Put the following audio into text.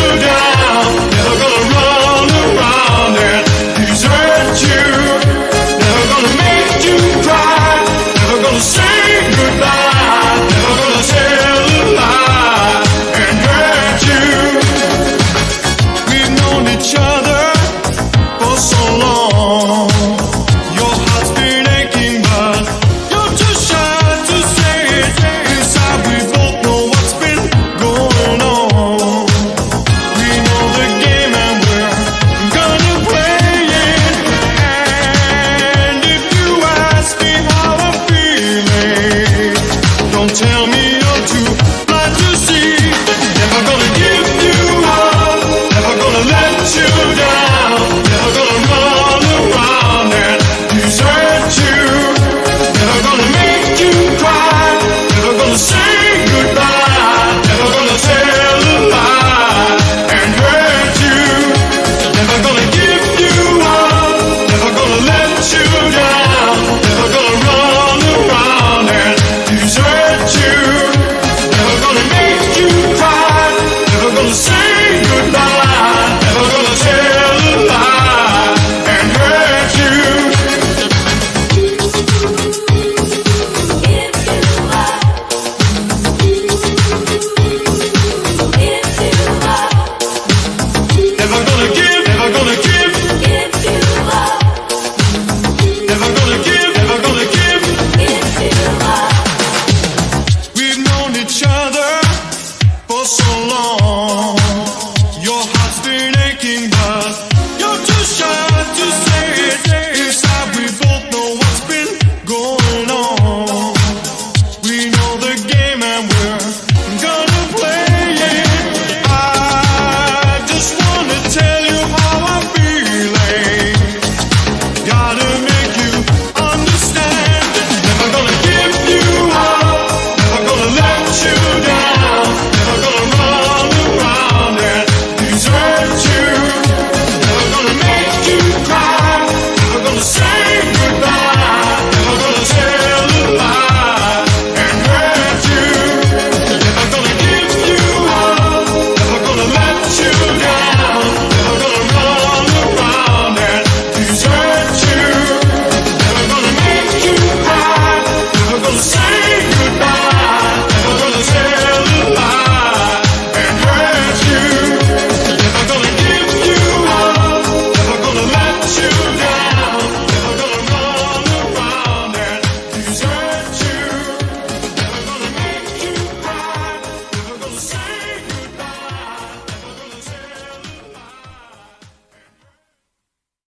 you